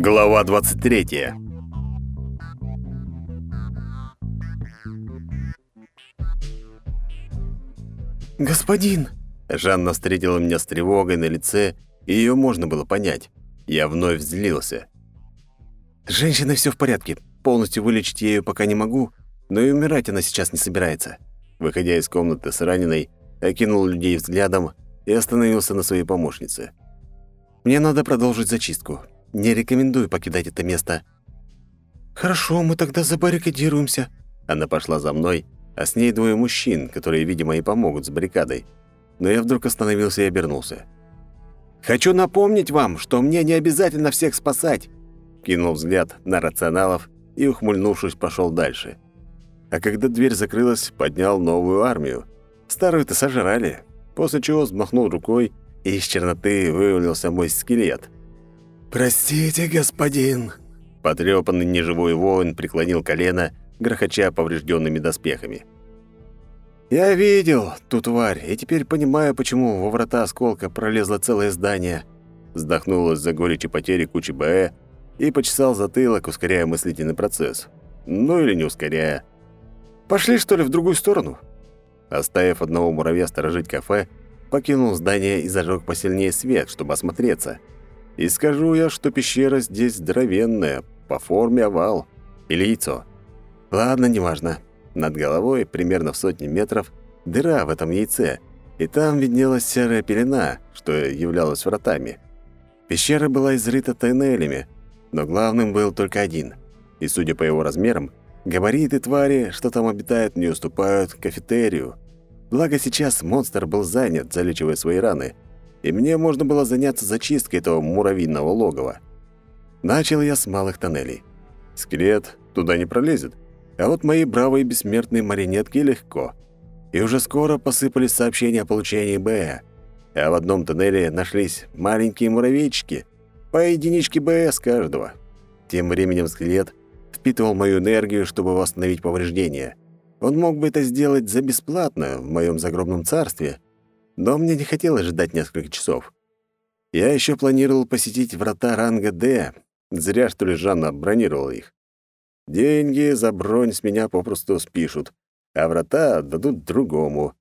Глава 23. «Господин!» Жанна встретила меня с тревогой на лице, и ее можно было понять. Я вновь взлился. «Женщина все в порядке. Полностью вылечить я ее пока не могу, но и умирать она сейчас не собирается». Выходя из комнаты с раненой, окинул людей взглядом и остановился на своей помощнице. «Мне надо продолжить зачистку. Не рекомендую покидать это место». «Хорошо, мы тогда забаррикадируемся». Она пошла за мной, а с ней двое мужчин, которые, видимо, и помогут с баррикадой. Но я вдруг остановился и обернулся. «Хочу напомнить вам, что мне не обязательно всех спасать!» Кинул взгляд на рационалов и, ухмыльнувшись, пошел дальше. А когда дверь закрылась, поднял новую армию. Старую-то сожрали, после чего взмахнул рукой, и из черноты вывалился мой скелет. «Простите, господин!» Потрёпанный неживой воин преклонил колено, грохоча поврежденными доспехами. «Я видел ту тварь, и теперь понимаю, почему во врата осколка пролезло целое здание». Вздохнул из-за горечи потери кучи БЭ и почесал затылок, ускоряя мыслительный процесс. Ну или не ускоряя. «Пошли, что ли, в другую сторону?» Оставив одного муравья сторожить кафе, покинул здание и зажег посильнее свет, чтобы осмотреться. И скажу я, что пещера здесь здоровенная, по форме овал или яйцо. Ладно, неважно. Над головой, примерно в сотни метров, дыра в этом яйце, и там виднелась серая пелена, что являлось вратами. Пещера была изрыта тоннелями, но главным был только один. И, судя по его размерам, габариты твари, что там обитают, не уступают кафетерию. Благо сейчас монстр был занят, залечивая свои раны, и мне можно было заняться зачисткой этого муравьиного логова. Начал я с малых тоннелей. Скелет туда не пролезет, а вот мои бравые бессмертные марионетки легко. И уже скоро посыпались сообщения о получении Б. А в одном тоннеле нашлись маленькие муравейчики, по единичке БС каждого. Тем временем скелет впитывал мою энергию, чтобы восстановить повреждения. Он мог бы это сделать за бесплатно в моем загробном царстве, но мне не хотелось ждать несколько часов. Я еще планировал посетить врата ранга «Д». Зря, что ли, Жанна бронировала их. Деньги за бронь с меня попросту спишут, а врата дадут другому.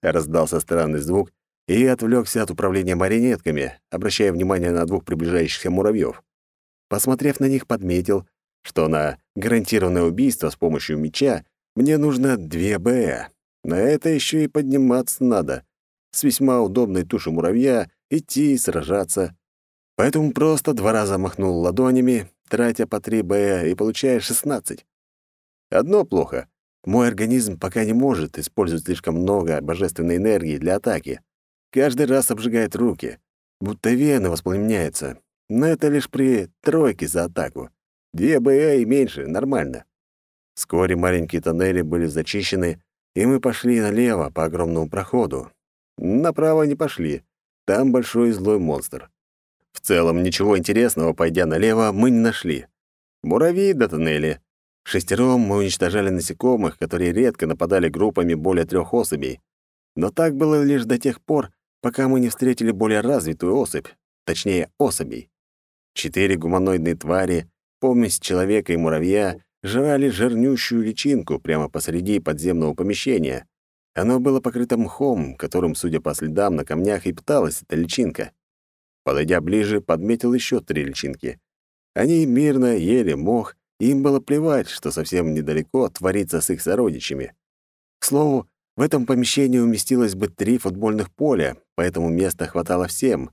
раздался странный звук, и отвлекся от управления марионетками, обращая внимание на двух приближающихся муравьев. Посмотрев на них, подметил, что на гарантированное убийство с помощью меча мне нужно две Б. На это еще и подниматься надо. С весьма удобной туши муравья идти и сражаться. Поэтому просто два раза махнул ладонями, тратя по 3 Б и получая 16. Одно плохо. Мой организм пока не может использовать слишком много божественной энергии для атаки. Каждый раз обжигает руки, будто вены воспламеняются. Но это лишь при тройке за атаку. Две БЭ и меньше, нормально. Вскоре маленькие тоннели были зачищены, и мы пошли налево по огромному проходу. Направо не пошли. Там большой злой монстр. В целом, ничего интересного, пойдя налево, мы не нашли. Муравьи до тоннели. Шестером мы уничтожали насекомых, которые редко нападали группами более трех особей. Но так было лишь до тех пор, пока мы не встретили более развитую особь, точнее, особей. Четыре гуманоидные твари, помесь человека и муравья, жрали жирнющую личинку прямо посреди подземного помещения. Оно было покрыто мхом, которым, судя по следам на камнях, и питалась эта личинка. Подойдя ближе, подметил еще три личинки. Они мирно ели мох, и им было плевать, что совсем недалеко творится с их сородичами. К слову, в этом помещении уместилось бы три футбольных поля, поэтому места хватало всем.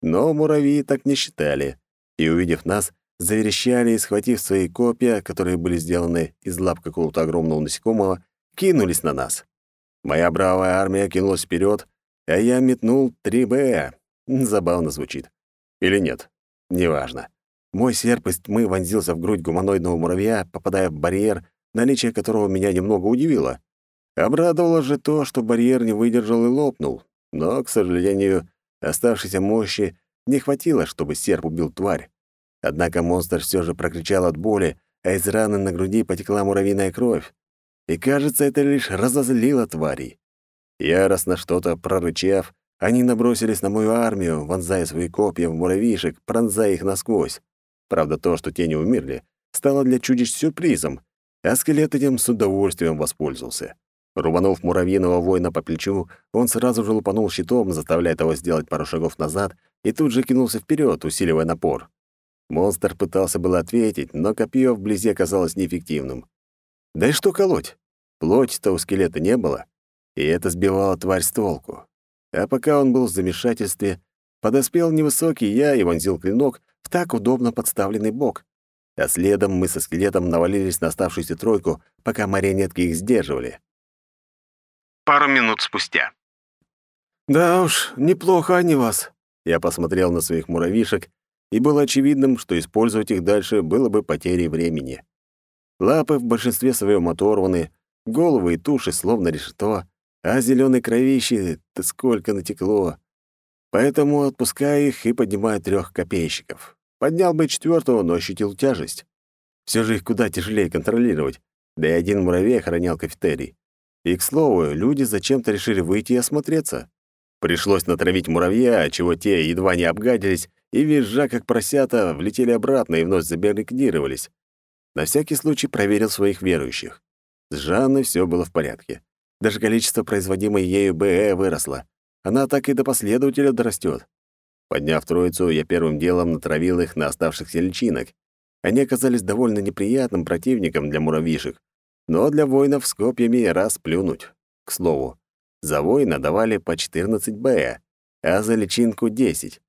Но муравьи так не считали, и, увидев нас, заверещали и, схватив свои копья, которые были сделаны из лап какого-то огромного насекомого, кинулись на нас. Моя бравая армия кинулась вперед, а я метнул 3Б. Забавно звучит. Или нет? Неважно. Мой серп из тьмы вонзился в грудь гуманоидного муравья, попадая в барьер, наличие которого меня немного удивило. Обрадовало же то, что барьер не выдержал и лопнул. Но, к сожалению, оставшейся мощи не хватило, чтобы серп убил тварь. Однако монстр все же прокричал от боли, а из раны на груди потекла муравьиная кровь. И, кажется, это лишь разозлило тварей. Яростно что-то прорычав, Они набросились на мою армию, вонзая свои копья в муравьишек, пронзая их насквозь. Правда, то, что те не умерли, стало для чудищ сюрпризом, а скелет этим с удовольствием воспользовался. Рубанув муравьиного воина по плечу, он сразу же лупанул щитом, заставляя того сделать пару шагов назад, и тут же кинулся вперед, усиливая напор. Монстр пытался было ответить, но копье вблизи оказалось неэффективным. Да и что колоть? Плоти-то у скелета не было, и это сбивало тварь с толку. А пока он был в замешательстве, подоспел невысокий я и вонзил клинок в так удобно подставленный бок. А следом мы со скелетом навалились на оставшуюся тройку, пока марионетки их сдерживали. Пару минут спустя. «Да уж, неплохо они вас». Я посмотрел на своих муравьишек, и было очевидным, что использовать их дальше было бы потерей времени. Лапы в большинстве своем оторваны, головы и туши словно решето, а зеленой кровищи-то сколько натекло. Поэтому отпускаю их и поднимаю трех копейщиков. Поднял бы четвертого, но ощутил тяжесть. Все же их куда тяжелее контролировать, да и один муравей охранял кафетерий. И, к слову, люди зачем-то решили выйти и осмотреться. Пришлось натравить муравья, чего те едва не обгадились, и, визжа как поросята, влетели обратно и вновь забаррикадировались. На всякий случай проверил своих верующих. С Жанной все было в порядке. Даже количество производимой ею БЭ выросло. Она так и до последователя дорастет. Подняв троицу, я первым делом натравил их на оставшихся личинок. Они оказались довольно неприятным противником для муравьишек, но для воинов с копьями раз плюнуть. К слову, за воина давали по 14 БЭ, а за личинку — 10.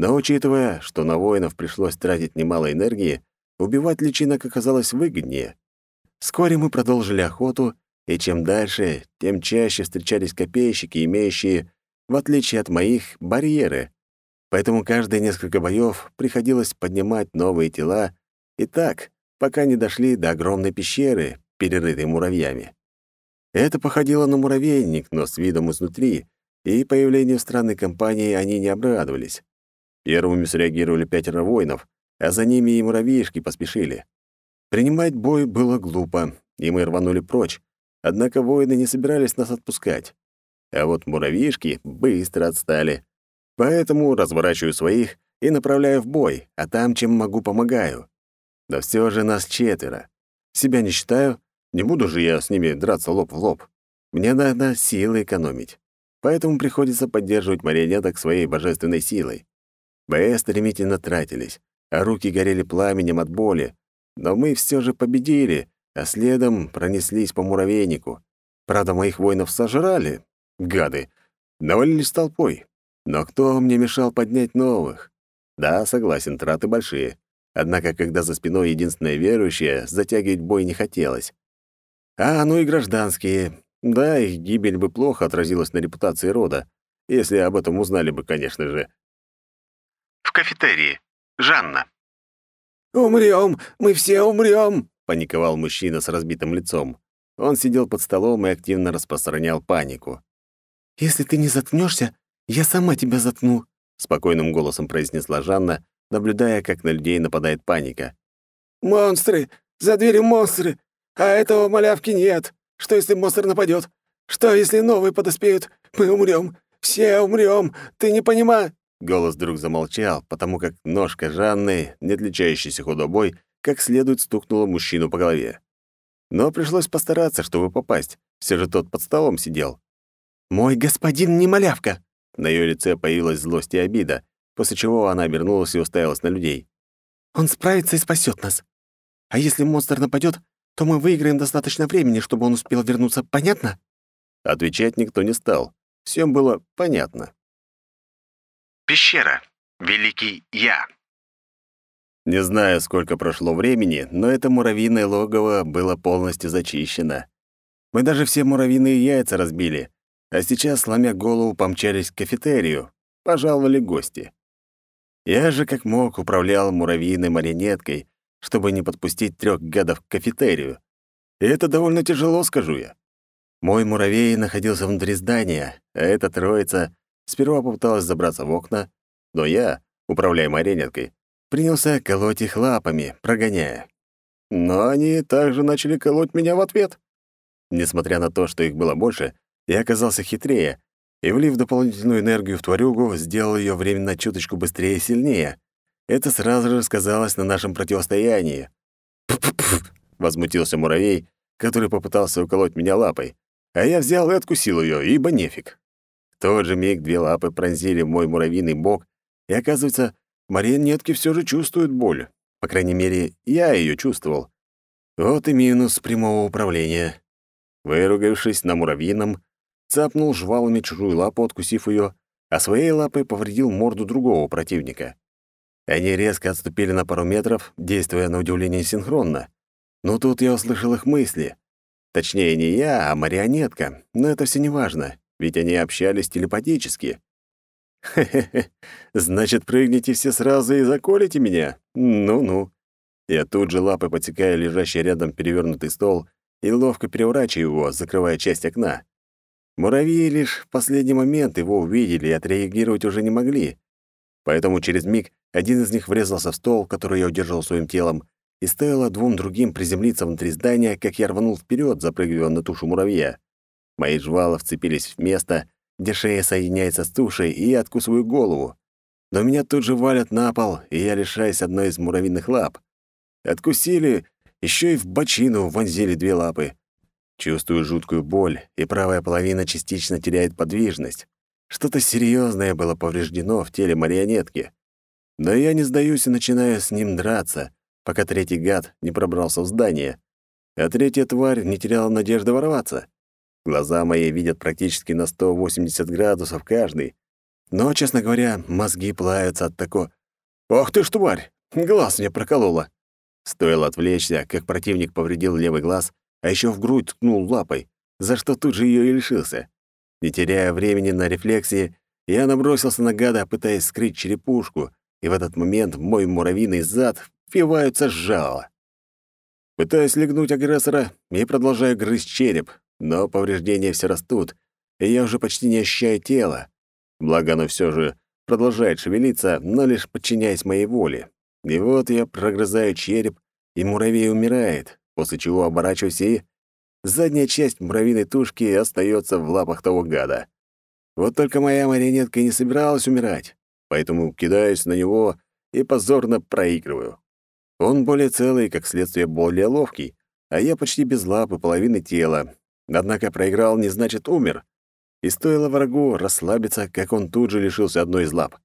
Но учитывая, что на воинов пришлось тратить немало энергии, убивать личинок оказалось выгоднее. Вскоре мы продолжили охоту и чем дальше, тем чаще встречались копейщики, имеющие, в отличие от моих, барьеры. Поэтому каждые несколько боев приходилось поднимать новые тела, и так, пока не дошли до огромной пещеры, перерытой муравьями. Это походило на муравейник, но с видом изнутри, и появлению странной компании они не обрадовались. Первыми среагировали пятеро воинов, а за ними и муравьишки поспешили. Принимать бой было глупо, и мы рванули прочь, Однако воины не собирались нас отпускать. А вот муравьишки быстро отстали. Поэтому разворачиваю своих и направляю в бой, а там, чем могу, помогаю. Да все же нас четверо. Себя не считаю, не буду же я с ними драться лоб в лоб. Мне надо силы экономить. Поэтому приходится поддерживать марионеток своей божественной силой. БС стремительно тратились, а руки горели пламенем от боли. Но мы все же победили, а следом пронеслись по муравейнику. Правда, моих воинов сожрали, гады, навалились толпой. Но кто мне мешал поднять новых? Да, согласен, траты большие. Однако, когда за спиной единственная верующая, затягивать бой не хотелось. А, ну и гражданские. Да, их гибель бы плохо отразилась на репутации рода, если об этом узнали бы, конечно же. В кафетерии. Жанна. «Умрём! Мы все умрём!» паниковал мужчина с разбитым лицом. Он сидел под столом и активно распространял панику. «Если ты не заткнешься, я сама тебя заткну», — спокойным голосом произнесла Жанна, наблюдая, как на людей нападает паника. «Монстры! За дверью монстры! А этого малявки нет! Что, если монстр нападет? Что, если новые подоспеют? Мы умрем! Все умрем! Ты не понимаешь...» Голос вдруг замолчал, потому как ножка Жанны, не отличающейся худобой, как следует стукнула мужчину по голове. Но пришлось постараться, чтобы попасть. Все же тот под столом сидел. «Мой господин не малявка!» На ее лице появилась злость и обида, после чего она обернулась и уставилась на людей. «Он справится и спасет нас. А если монстр нападет, то мы выиграем достаточно времени, чтобы он успел вернуться, понятно?» Отвечать никто не стал. Всем было понятно. Пещера. Великий Я. Не знаю, сколько прошло времени, но это муравьиное логово было полностью зачищено. Мы даже все муравьиные яйца разбили, а сейчас, сломя голову, помчались к кафетерию. Пожаловали гости. Я же как мог управлял муравьиной марионеткой, чтобы не подпустить трех гадов к кафетерию. И это довольно тяжело, скажу я. Мой муравей находился внутри здания, а эта троица сперва попыталась забраться в окна, но я, управляя марионеткой, принялся колоть их лапами, прогоняя. Но они также начали колоть меня в ответ. Несмотря на то, что их было больше, я оказался хитрее, и, влив дополнительную энергию в тварюгу, сделал ее временно чуточку быстрее и сильнее. Это сразу же сказалось на нашем противостоянии. «Пф-пф-пф!» — возмутился муравей, который попытался уколоть меня лапой. А я взял и откусил ее, ибо нефиг. Тот же миг две лапы пронзили мой муравьиный бок, и, оказывается, марионетки все же чувствуют боль. По крайней мере, я ее чувствовал. Вот и минус прямого управления. Выругавшись на муравьином, цапнул жвалами чужую лапу, откусив ее, а своей лапой повредил морду другого противника. Они резко отступили на пару метров, действуя на удивление синхронно. Но тут я услышал их мысли. Точнее, не я, а марионетка, но это все неважно, ведь они общались телепатически. «Хе-хе-хе, значит, прыгните все сразу и заколите меня? Ну-ну». Я тут же лапой подсекаю лежащий рядом перевернутый стол и ловко переворачиваю его, закрывая часть окна. Муравьи лишь в последний момент его увидели и отреагировать уже не могли. Поэтому через миг один из них врезался в стол, который я удержал своим телом, и стоило двум другим приземлиться внутри здания, как я рванул вперед, запрыгивая на тушу муравья. Мои жвала вцепились в место, где шея соединяется с тушей, и я откусываю голову. Но меня тут же валят на пол, и я лишаюсь одной из муравьиных лап. Откусили, еще и в бочину вонзили две лапы. Чувствую жуткую боль, и правая половина частично теряет подвижность. Что-то серьезное было повреждено в теле марионетки. Но я не сдаюсь и начинаю с ним драться, пока третий гад не пробрался в здание. А третья тварь не теряла надежды ворваться. Глаза мои видят практически на 180 градусов каждый. Но, честно говоря, мозги плавятся от такого... «Ох ты ж, тварь! Глаз мне проколола!» Стоило отвлечься, как противник повредил левый глаз, а еще в грудь ткнул лапой, за что тут же ее и лишился. Не теряя времени на рефлексии, я набросился на гада, пытаясь скрыть черепушку, и в этот момент мой муравьиный зад впиваются жало. Пытаюсь легнуть агрессора и продолжаю грызть череп, но повреждения все растут, и я уже почти не ощущаю тело. Благо оно все же продолжает шевелиться, но лишь подчиняясь моей воле. И вот я прогрызаю череп, и муравей умирает, после чего оборачиваюсь и... Задняя часть муравьиной тушки остается в лапах того гада. Вот только моя марионетка не собиралась умирать, поэтому кидаюсь на него и позорно проигрываю. Он более целый, как следствие, более ловкий, а я почти без лапы половины тела. Однако проиграл не значит умер. И стоило врагу расслабиться, как он тут же лишился одной из лап.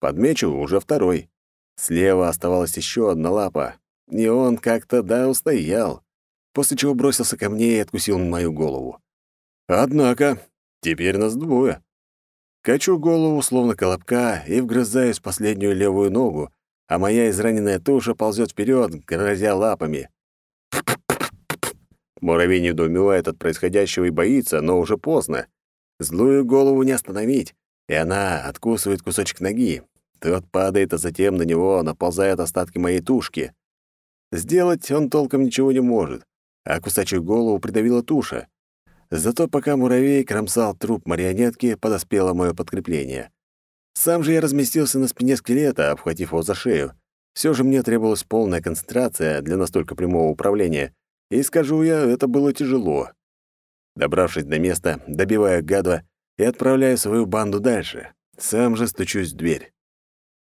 Подмечу уже второй. Слева оставалась еще одна лапа, и он как-то, да, устоял, после чего бросился ко мне и откусил мою голову. Однако, теперь нас двое. Качу голову, словно колобка, и вгрызаюсь в последнюю левую ногу, а моя израненная туша ползет вперед, грозя лапами. Муравей недоумевает от происходящего и боится, но уже поздно. Злую голову не остановить, и она откусывает кусочек ноги. Тот падает, а затем на него наползают остатки моей тушки. Сделать он толком ничего не может, а кусачую голову придавила туша. Зато пока муравей кромсал труп марионетки, подоспело мое подкрепление. Сам же я разместился на спине скелета, обхватив его за шею. Все же мне требовалась полная концентрация для настолько прямого управления, и, скажу я, это было тяжело. Добравшись до места, добиваю гада и отправляю свою банду дальше. Сам же стучусь в дверь.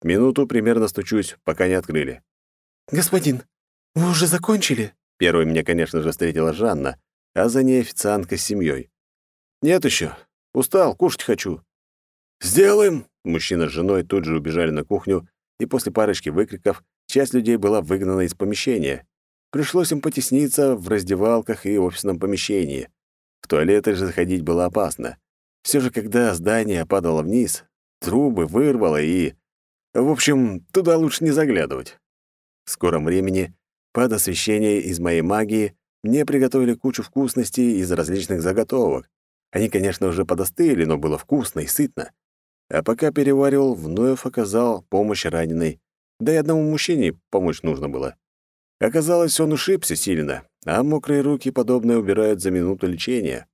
Минуту примерно стучусь, пока не открыли. «Господин, вы уже закончили?» Первой меня, конечно же, встретила Жанна, а за ней официантка с семьей. «Нет еще. Устал, кушать хочу». «Сделаем!» Мужчина с женой тут же убежали на кухню, и после парочки выкриков часть людей была выгнана из помещения. Пришлось им потесниться в раздевалках и офисном помещении. В туалеты же заходить было опасно. Все же, когда здание падало вниз, трубы вырвало и... В общем, туда лучше не заглядывать. В скором времени, под освещение из моей магии, мне приготовили кучу вкусностей из различных заготовок. Они, конечно, уже подостыли, но было вкусно и сытно. А пока переваривал, вновь оказал помощь раненой. Да и одному мужчине помочь нужно было. Оказалось, он ушибся сильно, а мокрые руки подобное убирают за минуту лечения.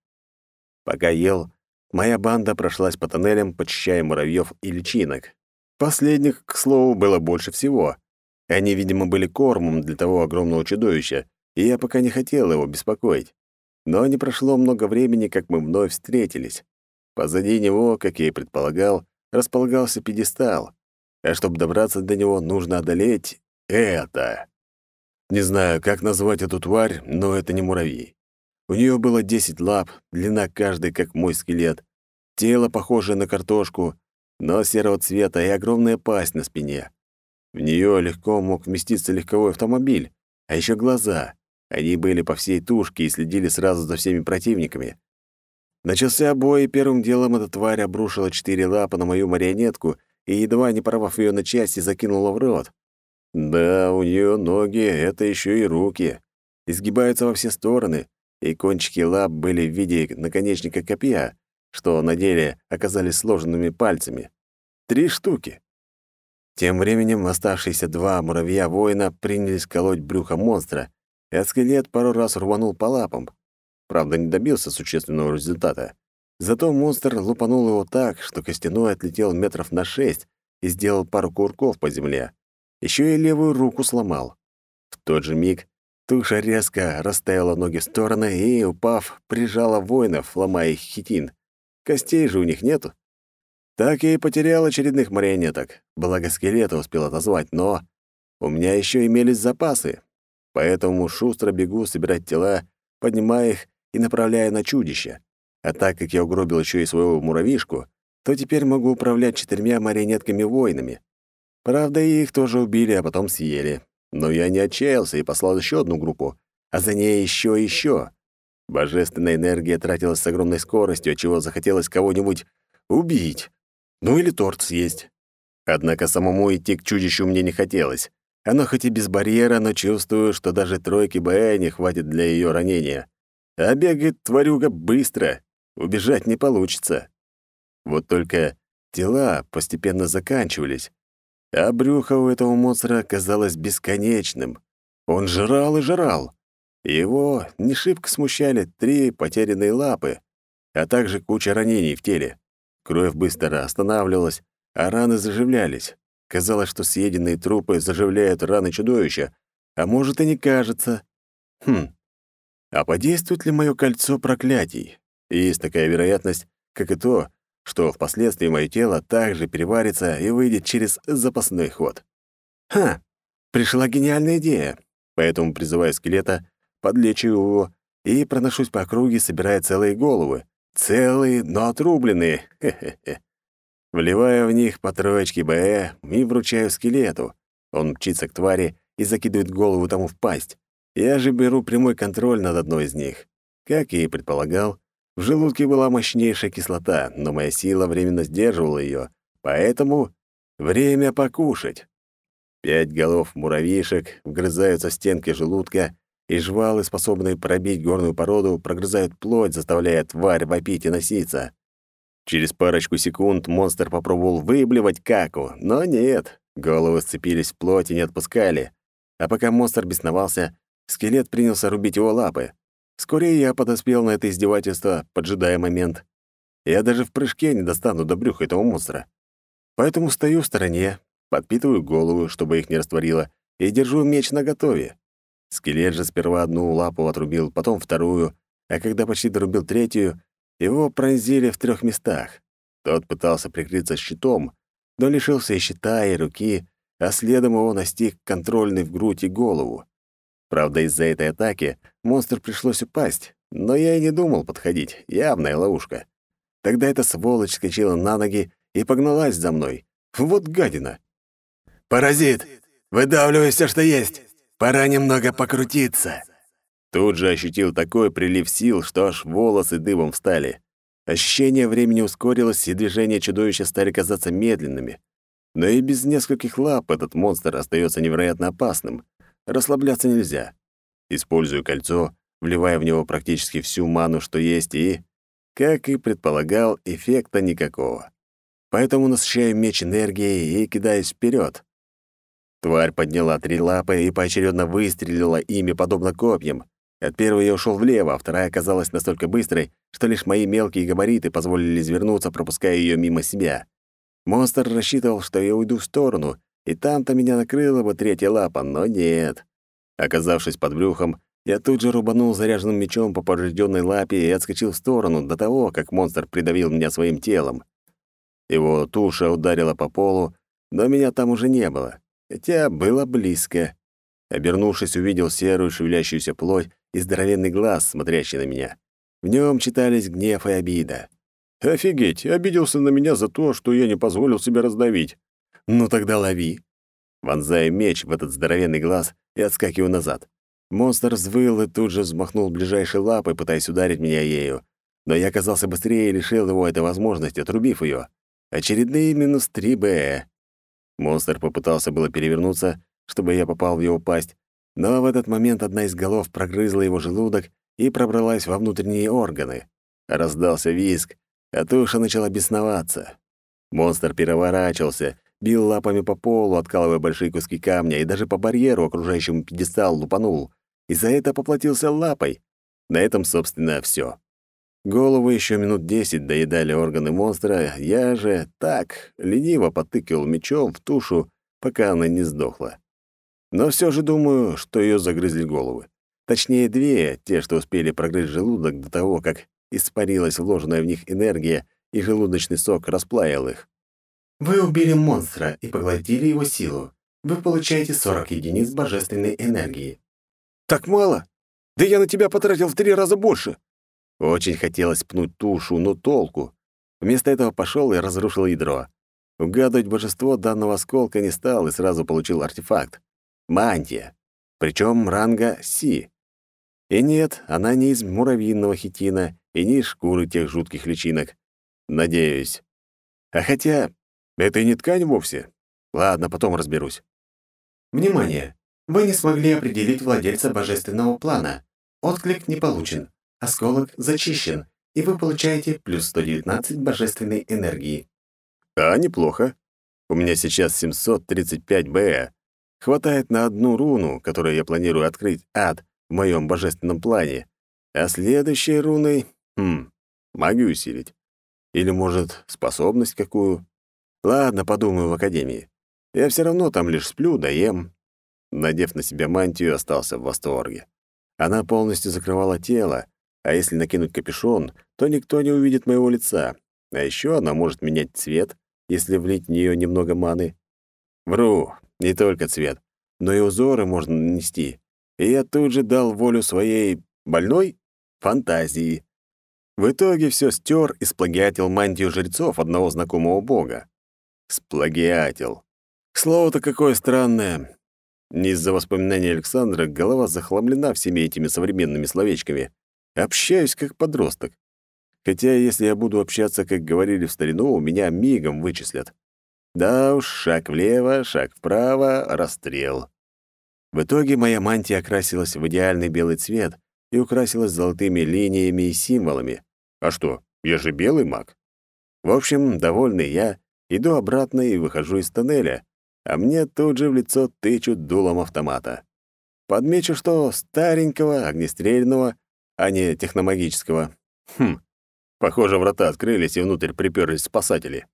Пока ел, моя банда прошлась по тоннелям, почищая муравьев и личинок. Последних, к слову, было больше всего. Они, видимо, были кормом для того огромного чудовища, и я пока не хотел его беспокоить. Но не прошло много времени, как мы вновь встретились. Позади него, как я и предполагал, располагался пьедестал, а чтобы добраться до него, нужно одолеть это. Не знаю, как назвать эту тварь, но это не муравей. У нее было 10 лап, длина каждой, как мой скелет, тело похожее на картошку, но серого цвета и огромная пасть на спине. В нее легко мог вместиться легковой автомобиль, а еще глаза. Они были по всей тушке и следили сразу за всеми противниками. Начался бой, и первым делом эта тварь обрушила четыре лапы на мою марионетку и, едва не порвав ее на части, закинула в рот. Да, у нее ноги — это еще и руки. Изгибаются во все стороны, и кончики лап были в виде наконечника копья, что на деле оказались сложенными пальцами. Три штуки. Тем временем оставшиеся два муравья-воина принялись колоть брюхо монстра, и скелет пару раз рванул по лапам. Правда, не добился существенного результата. Зато монстр лупанул его так, что костяной отлетел метров на шесть и сделал пару курков по земле. Еще и левую руку сломал. В тот же миг туша резко расставила ноги в стороны и, упав, прижала воинов, ломая их хитин. Костей же у них нету. Так я и потерял очередных марионеток. Благо скелета успел отозвать, но у меня еще имелись запасы. Поэтому шустро бегу собирать тела, поднимая их и направляя на чудище. А так как я угробил еще и своего муравишку, то теперь могу управлять четырьмя марионетками-воинами. Правда, их тоже убили, а потом съели. Но я не отчаялся и послал еще одну группу, а за ней еще и еще. Божественная энергия тратилась с огромной скоростью, отчего захотелось кого-нибудь убить. Ну или торт съесть. Однако самому идти к чудищу мне не хотелось. Оно хоть и без барьера, но чувствую, что даже тройки БЭ не хватит для ее ранения. А бегает тварюга быстро. Убежать не получится. Вот только тела постепенно заканчивались, а брюхо у этого монстра казалось бесконечным. Он жрал и жрал. Его не шибко смущали три потерянные лапы, а также куча ранений в теле. Кровь быстро останавливалась, а раны заживлялись. Казалось, что съеденные трупы заживляют раны чудовища, а может и не кажется. Хм. А подействует ли мое кольцо проклятий? Есть такая вероятность, как и то, что впоследствии мое тело также переварится и выйдет через запасной ход. Ха! Пришла гениальная идея. Поэтому призываю скелета подлечу его и проношусь по округе, собирая целые головы. Целые, но отрубленные. Хе-хе-хе. Вливаю в них по троечке БЭ и вручаю скелету. Он мчится к твари и закидывает голову тому в пасть. Я же беру прямой контроль над одной из них. Как и предполагал, в желудке была мощнейшая кислота, но моя сила временно сдерживала ее, поэтому время покушать. Пять голов муравьишек вгрызаются в стенки желудка, и жвалы, способные пробить горную породу, прогрызают плоть, заставляя тварь вопить и носиться. Через парочку секунд монстр попробовал выблевать каку, но нет, головы сцепились в плоть и не отпускали. А пока монстр бесновался, скелет принялся рубить его лапы. Вскоре я подоспел на это издевательство, поджидая момент. Я даже в прыжке не достану до брюха этого монстра. Поэтому стою в стороне, подпитываю голову, чтобы их не растворило, и держу меч наготове. Скелет же сперва одну лапу отрубил, потом вторую, а когда почти дорубил третью, его пронзили в трех местах. Тот пытался прикрыться щитом, но лишился и щита, и руки, а следом его настиг контрольный в грудь и голову. Правда, из-за этой атаки монстр пришлось упасть, но я и не думал подходить, явная ловушка. Тогда эта сволочь скочила на ноги и погналась за мной. Вот гадина. «Паразит! Выдавливай все, что есть! Пора немного покрутиться!» Тут же ощутил такой прилив сил, что аж волосы дыбом встали. Ощущение времени ускорилось, и движения чудовища стали казаться медленными. Но и без нескольких лап этот монстр остается невероятно опасным. Расслабляться нельзя. Использую кольцо, вливая в него практически всю ману, что есть, и, как и предполагал, эффекта никакого. Поэтому насыщаю меч энергией и кидаюсь вперед. Тварь подняла три лапы и поочередно выстрелила ими подобно копьям. От первой я ушел влево, а вторая оказалась настолько быстрой, что лишь мои мелкие габариты позволили извернуться, пропуская ее мимо себя. Монстр рассчитывал, что я уйду в сторону, и там-то меня накрыла бы третья лапа, но нет. Оказавшись под брюхом, Я тут же рубанул заряженным мечом по поврежденной лапе и отскочил в сторону до того, как монстр придавил меня своим телом. Его туша ударила по полу, но меня там уже не было, хотя было близко. Обернувшись, увидел серую шевелящуюся плоть и здоровенный глаз, смотрящий на меня. В нем читались гнев и обида. «Офигеть, обиделся на меня за то, что я не позволил себя раздавить. Ну тогда лови». Вонзаю меч в этот здоровенный глаз и отскакиваю назад. Монстр взвыл и тут же взмахнул ближайшей лапой, пытаясь ударить меня ею. Но я оказался быстрее и лишил его этой возможности, отрубив ее. Очередные минус 3 Б. Монстр попытался было перевернуться, чтобы я попал в его пасть, но в этот момент одна из голов прогрызла его желудок и пробралась во внутренние органы. Раздался визг, а туша начала бесноваться. Монстр переворачивался, бил лапами по полу, откалывая большие куски камня, и даже по барьеру, окружающему пьедестал, лупанул. И за это поплатился лапой. На этом, собственно, все. Голову еще минут десять доедали органы монстра, я же так, лениво потыкал мечом в тушу, пока она не сдохла. Но все же думаю, что ее загрызли головы. Точнее, две, те, что успели прогрызть желудок до того, как испарилась вложенная в них энергия, и желудочный сок расплавил их. Вы убили монстра и поглотили его силу. Вы получаете 40 единиц божественной энергии. Так мало? Да я на тебя потратил в три раза больше. Очень хотелось пнуть тушу, но толку. Вместо этого пошел и разрушил ядро. Угадывать божество данного осколка не стал и сразу получил артефакт. Мантия. Причем ранга Си. И нет, она не из муравьиного хитина и не из шкуры тех жутких личинок. Надеюсь. А хотя, это и не ткань вовсе. Ладно, потом разберусь. Внимание! Вы не смогли определить владельца божественного плана. Отклик не получен. Осколок зачищен, и вы получаете плюс 119 божественной энергии. А, неплохо. У меня сейчас 735 Б. Хватает на одну руну, которую я планирую открыть ад в моем божественном плане. А следующей руной... Хм, магию усилить. Или, может, способность какую? Ладно, подумаю в академии. Я все равно там лишь сплю да ем. Надев на себя мантию, остался в восторге. Она полностью закрывала тело, а если накинуть капюшон, то никто не увидит моего лица. А еще она может менять цвет, если влить в нее немного маны. Вру, не только цвет, но и узоры можно нанести. И я тут же дал волю своей больной фантазии. В итоге все стер и сплагиатил мантию жрецов одного знакомого бога. Сплагиатил. Слово-то какое странное. Не из-за воспоминаний Александра голова захламлена всеми этими современными словечками. Общаюсь как подросток. Хотя если я буду общаться, как говорили в старину, у меня мигом вычислят. Да уж, шаг влево, шаг вправо, расстрел. В итоге моя мантия окрасилась в идеальный белый цвет и украсилась золотыми линиями и символами. А что, я же белый маг. В общем, довольный я, иду обратно и выхожу из тоннеля, а мне тут же в лицо тычут дулом автомата. Подмечу, что старенького, огнестрельного, а не техномагического. Хм, похоже, врата открылись, и внутрь приперлись спасатели.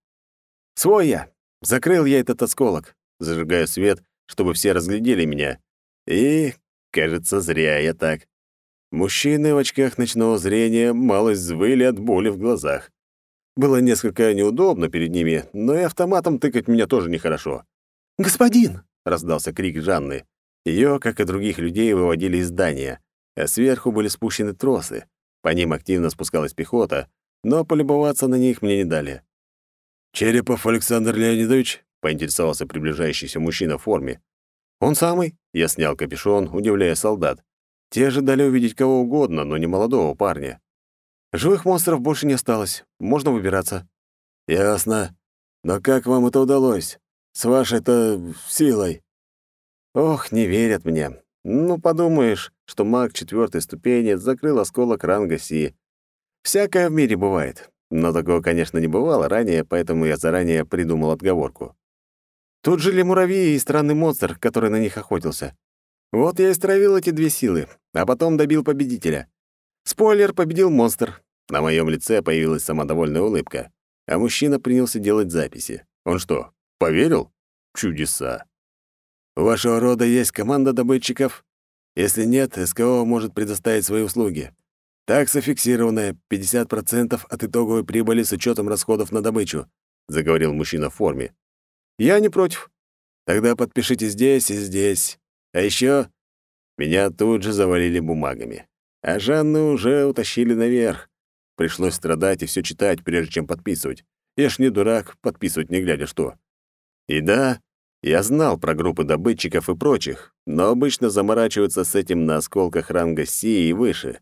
Свой я! Закрыл я этот осколок. Зажигаю свет, чтобы все разглядели меня. И, кажется, зря я так. Мужчины в очках ночного зрения малость звыли от боли в глазах. Было несколько неудобно перед ними, но и автоматом тыкать меня тоже нехорошо. «Господин!» — раздался крик Жанны. Ее, как и других людей, выводили из здания, а сверху были спущены тросы. По ним активно спускалась пехота, но полюбоваться на них мне не дали. «Черепов Александр Леонидович?» — поинтересовался приближающийся мужчина в форме. «Он самый?» — я снял капюшон, удивляя солдат. Те ожидали увидеть кого угодно, но не молодого парня. «Живых монстров больше не осталось. Можно выбираться». «Ясно. Но как вам это удалось? С вашей-то силой?» «Ох, не верят мне. Ну, подумаешь, что маг четвертой ступени закрыл осколок ранга Си. Всякое в мире бывает. Но такого, конечно, не бывало ранее, поэтому я заранее придумал отговорку. Тут жили муравьи и странный монстр, который на них охотился. Вот я и стравил эти две силы, а потом добил победителя. Спойлер, победил монстр. На моем лице появилась самодовольная улыбка, а мужчина принялся делать записи. Он что, поверил? Чудеса. У вашего рода есть команда добытчиков? Если нет, СКО может предоставить свои услуги. Такса фиксированная, 50% от итоговой прибыли с учетом расходов на добычу», — заговорил мужчина в форме. «Я не против. Тогда подпишите здесь и здесь. А еще меня тут же завалили бумагами. А Жанну уже утащили наверх. Пришлось страдать и все читать, прежде чем подписывать. Я ж не дурак, подписывать не глядя что. И да, я знал про группы добытчиков и прочих, но обычно заморачиваются с этим на осколках ранга Си и выше.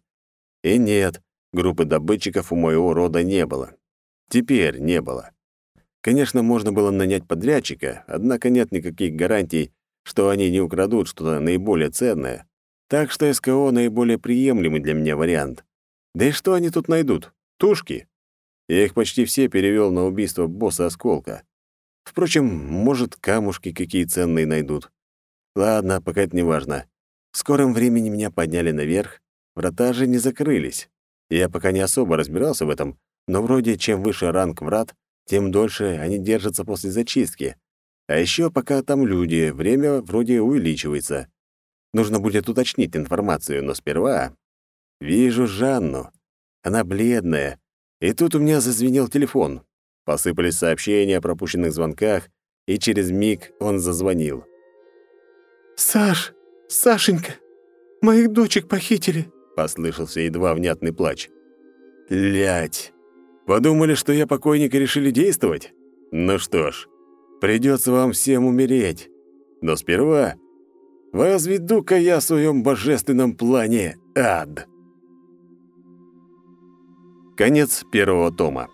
И нет, группы добытчиков у моего рода не было. Теперь не было. Конечно, можно было нанять подрядчика, однако нет никаких гарантий, что они не украдут что-то наиболее ценное. Так что СКО — наиболее приемлемый для меня вариант. Да и что они тут найдут? Тушки? Я их почти все перевел на убийство босса Осколка. Впрочем, может, камушки какие ценные найдут. Ладно, пока это не важно. В скором времени меня подняли наверх, врата же не закрылись. Я пока не особо разбирался в этом, но вроде чем выше ранг врат, тем дольше они держатся после зачистки. А еще пока там люди, время вроде увеличивается. Нужно будет уточнить информацию, но сперва... Вижу Жанну. Она бледная. И тут у меня зазвенел телефон. Посыпались сообщения о пропущенных звонках, и через миг он зазвонил. «Саш! Сашенька! Моих дочек похитили!» — послышался едва внятный плач. «Лять! Подумали, что я покойник и решили действовать? Ну что ж, придется вам всем умереть. Но сперва возведу-ка я в своем божественном плане ад». Конец первого тома.